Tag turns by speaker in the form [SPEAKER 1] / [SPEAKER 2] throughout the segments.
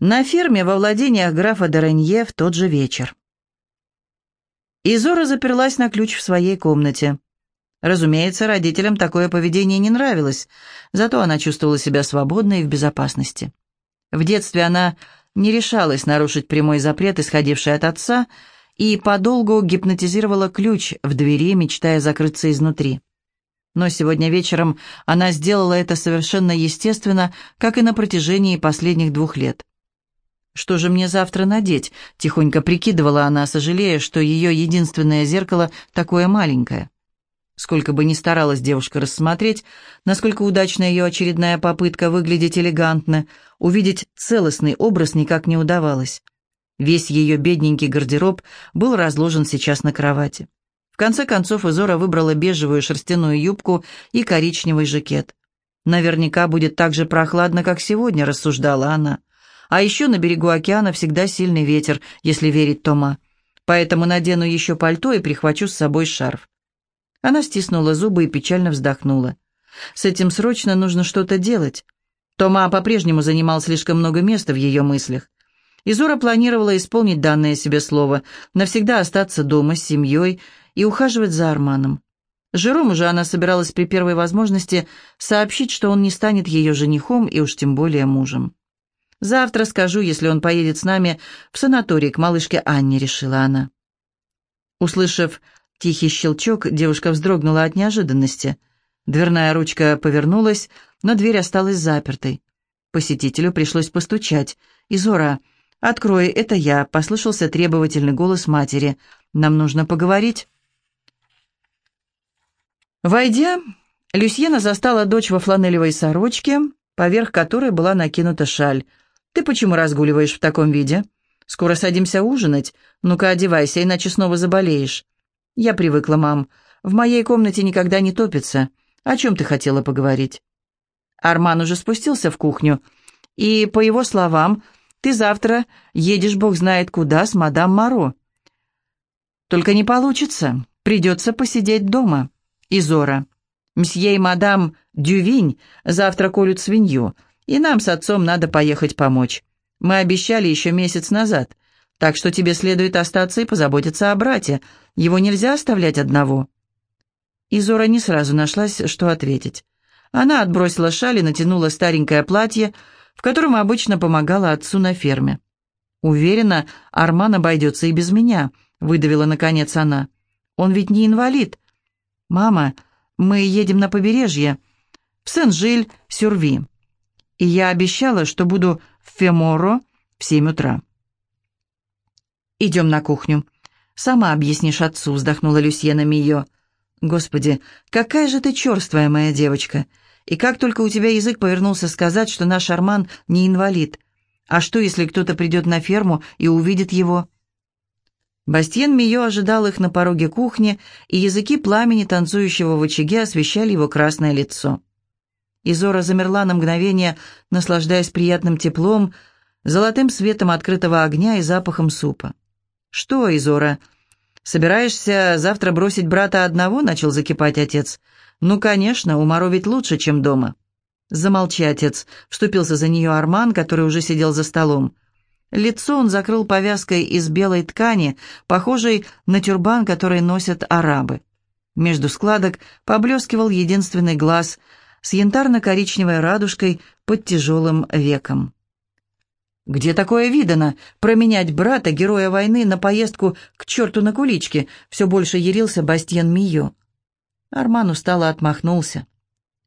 [SPEAKER 1] На ферме во владениях графа Доренье в тот же вечер. Изора заперлась на ключ в своей комнате. Разумеется, родителям такое поведение не нравилось, зато она чувствовала себя свободной и в безопасности. В детстве она не решалась нарушить прямой запрет, исходивший от отца, и подолгу гипнотизировала ключ в двери, мечтая закрыться изнутри. Но сегодня вечером она сделала это совершенно естественно, как и на протяжении последних двух лет. «Что же мне завтра надеть?» — тихонько прикидывала она, сожалея, что ее единственное зеркало такое маленькое. Сколько бы ни старалась девушка рассмотреть, насколько удачна ее очередная попытка выглядеть элегантно, увидеть целостный образ никак не удавалось. Весь ее бедненький гардероб был разложен сейчас на кровати. В конце концов Изора выбрала бежевую шерстяную юбку и коричневый жакет. «Наверняка будет так же прохладно, как сегодня», — рассуждала она. «А еще на берегу океана всегда сильный ветер, если верить Тома. Поэтому надену еще пальто и прихвачу с собой шарф». Она стиснула зубы и печально вздохнула. «С этим срочно нужно что-то делать». Тома по-прежнему занимал слишком много места в ее мыслях. Изора планировала исполнить данное себе слово, навсегда остаться дома с семьей и ухаживать за Арманом. Жерому же она собиралась при первой возможности сообщить, что он не станет ее женихом и уж тем более мужем. «Завтра скажу, если он поедет с нами в санаторий к малышке Анне», — решила она. Услышав тихий щелчок, девушка вздрогнула от неожиданности. Дверная ручка повернулась, но дверь осталась запертой. Посетителю пришлось постучать. «Изора, открой, это я», — послышался требовательный голос матери. «Нам нужно поговорить». Войдя, Люсьена застала дочь во фланелевой сорочке, поверх которой была накинута шаль. «Ты почему разгуливаешь в таком виде? Скоро садимся ужинать. Ну-ка, одевайся, иначе снова заболеешь». «Я привыкла, мам. В моей комнате никогда не топится. О чем ты хотела поговорить?» Арман уже спустился в кухню, и, по его словам, ты завтра едешь бог знает куда с мадам Моро. «Только не получится. Придется посидеть дома». Изора. «Мсье и мадам Дювинь завтра колют свинью, и нам с отцом надо поехать помочь. Мы обещали еще месяц назад, так что тебе следует остаться и позаботиться о брате. Его нельзя оставлять одного». Изора не сразу нашлась, что ответить. Она отбросила шаль и натянула старенькое платье, в котором обычно помогала отцу на ферме. «Уверена, Арман обойдется и без меня», — выдавила наконец она. «Он ведь не инвалид, «Мама, мы едем на побережье, в Сен-Жиль-Сюрви, и я обещала, что буду в Феморо в семь утра». «Идем на кухню. Сама объяснишь отцу», — вздохнула Люсьена Мио. «Господи, какая же ты черствая, моя девочка! И как только у тебя язык повернулся сказать, что наш Арман не инвалид. А что, если кто-то придет на ферму и увидит его?» Бастьен Мио ожидал их на пороге кухни, и языки пламени, танцующего в очаге, освещали его красное лицо. Изора замерла на мгновение, наслаждаясь приятным теплом, золотым светом открытого огня и запахом супа. «Что, Изора, собираешься завтра бросить брата одного?» — начал закипать отец. «Ну, конечно, у Маро ведь лучше, чем дома». «Замолчи, отец», — вступился за нее Арман, который уже сидел за столом. Лицо он закрыл повязкой из белой ткани, похожей на тюрбан, который носят арабы. Между складок поблескивал единственный глаз с янтарно-коричневой радужкой под тяжелым веком. «Где такое видано? Променять брата, героя войны, на поездку к черту на куличке?» Все больше ярился Бастьен Мио. Арман устало отмахнулся.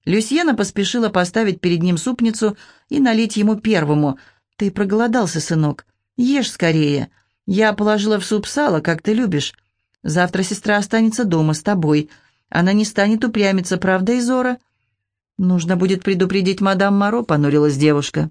[SPEAKER 1] Люсьена поспешила поставить перед ним супницу и налить ему первому – «Ты проголодался, сынок. Ешь скорее. Я положила в суп сало, как ты любишь. Завтра сестра останется дома с тобой. Она не станет упрямиться, правда, Изора?» «Нужно будет предупредить мадам Моро», — понурилась девушка.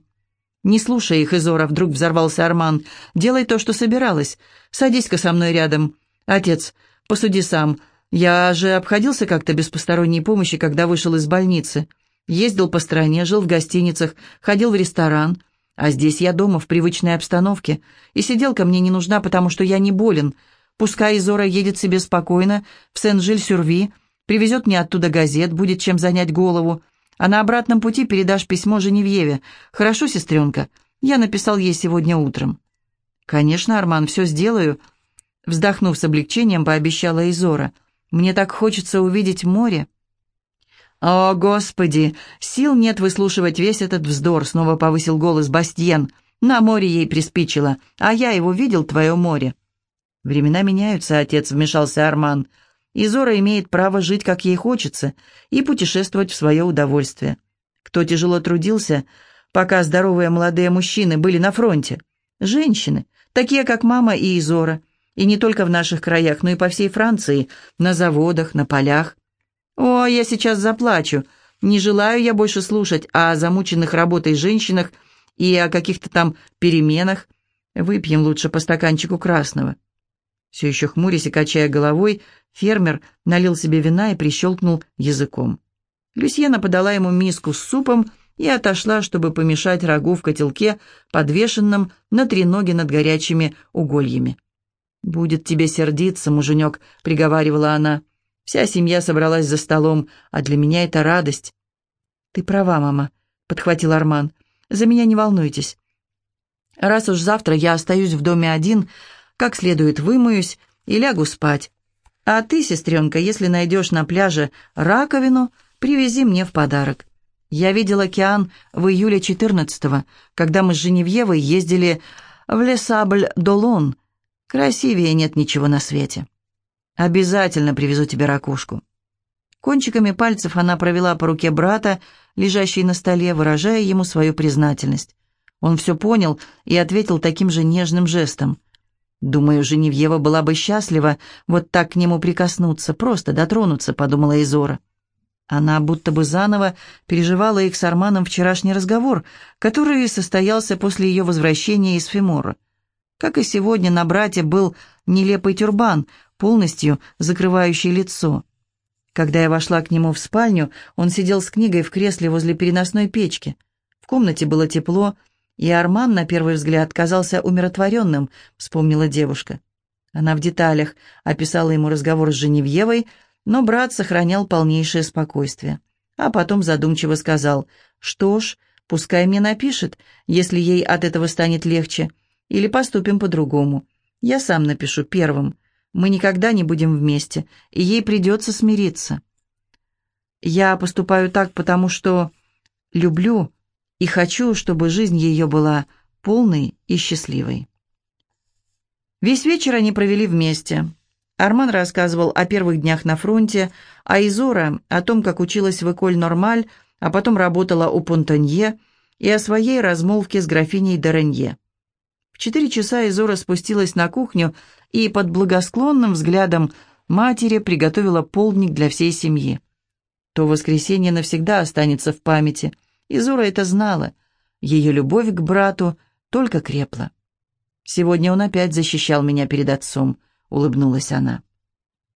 [SPEAKER 1] «Не слушай их, Изора», — вдруг взорвался Арман. «Делай то, что собиралась. Садись-ка со мной рядом. Отец, посуди сам. Я же обходился как-то без посторонней помощи, когда вышел из больницы. Ездил по стране, жил в гостиницах, ходил в ресторан. А здесь я дома, в привычной обстановке, и сиделка мне не нужна, потому что я не болен. Пускай Изора едет себе спокойно в Сен-Жиль-Сюрви, привезет мне оттуда газет, будет чем занять голову, а на обратном пути передашь письмо Женевьеве. Хорошо, сестренка? Я написал ей сегодня утром». «Конечно, Арман, все сделаю», — вздохнув с облегчением, пообещала Изора. «Мне так хочется увидеть море». «О, Господи! Сил нет выслушивать весь этот вздор», — снова повысил голос Бастьен. «На море ей приспичило, а я его видел, твое море». «Времена меняются, отец», — вмешался Арман. «Изора имеет право жить, как ей хочется, и путешествовать в свое удовольствие. Кто тяжело трудился, пока здоровые молодые мужчины были на фронте? Женщины, такие как мама и Изора, и не только в наших краях, но и по всей Франции, на заводах, на полях. О, я сейчас заплачу. Не желаю я больше слушать о замученных работой женщинах и о каких-то там переменах. Выпьем лучше по стаканчику красного». Все еще хмурясь и качая головой, фермер налил себе вина и прищелкнул языком. Люсьена подала ему миску с супом и отошла, чтобы помешать рагу в котелке, подвешенном на треноге над горячими угольями. «Будет тебе сердиться, муженек», — приговаривала она. Вся семья собралась за столом, а для меня это радость. «Ты права, мама», — подхватил Арман. «За меня не волнуйтесь. Раз уж завтра я остаюсь в доме один, как следует вымоюсь и лягу спать. А ты, сестренка, если найдешь на пляже раковину, привези мне в подарок. Я видел океан в июле 14-го, когда мы с Женевьевой ездили в Лесабль-Долон. Красивее нет ничего на свете». Обязательно привезу тебе ракушку». Кончиками пальцев она провела по руке брата, лежащей на столе, выражая ему свою признательность. Он все понял и ответил таким же нежным жестом. «Думаю, Женевьева была бы счастлива вот так к нему прикоснуться, просто дотронуться», — подумала Изора. Она будто бы заново переживала их с Арманом вчерашний разговор, который состоялся после ее возвращения из Фемора. Как и сегодня, на брате был нелепый тюрбан, полностью закрывающий лицо. Когда я вошла к нему в спальню, он сидел с книгой в кресле возле переносной печки. В комнате было тепло, и Арман, на первый взгляд, казался умиротворенным, вспомнила девушка. Она в деталях описала ему разговор с Женевьевой, но брат сохранял полнейшее спокойствие. А потом задумчиво сказал, «Что ж, пускай мне напишет, если ей от этого станет легче, или поступим по-другому. Я сам напишу первым. Мы никогда не будем вместе, и ей придется смириться. Я поступаю так, потому что люблю и хочу, чтобы жизнь ее была полной и счастливой. Весь вечер они провели вместе. Арман рассказывал о первых днях на фронте, а Изора о том, как училась в Эколь Нормаль, а потом работала у Понтонье, и о своей размолвке с графиней Доренье. В четыре часа Изора спустилась на кухню и под благосклонным взглядом матери приготовила полдник для всей семьи. То воскресенье навсегда останется в памяти. Изора это знала. Ее любовь к брату только крепла. «Сегодня он опять защищал меня перед отцом», — улыбнулась она.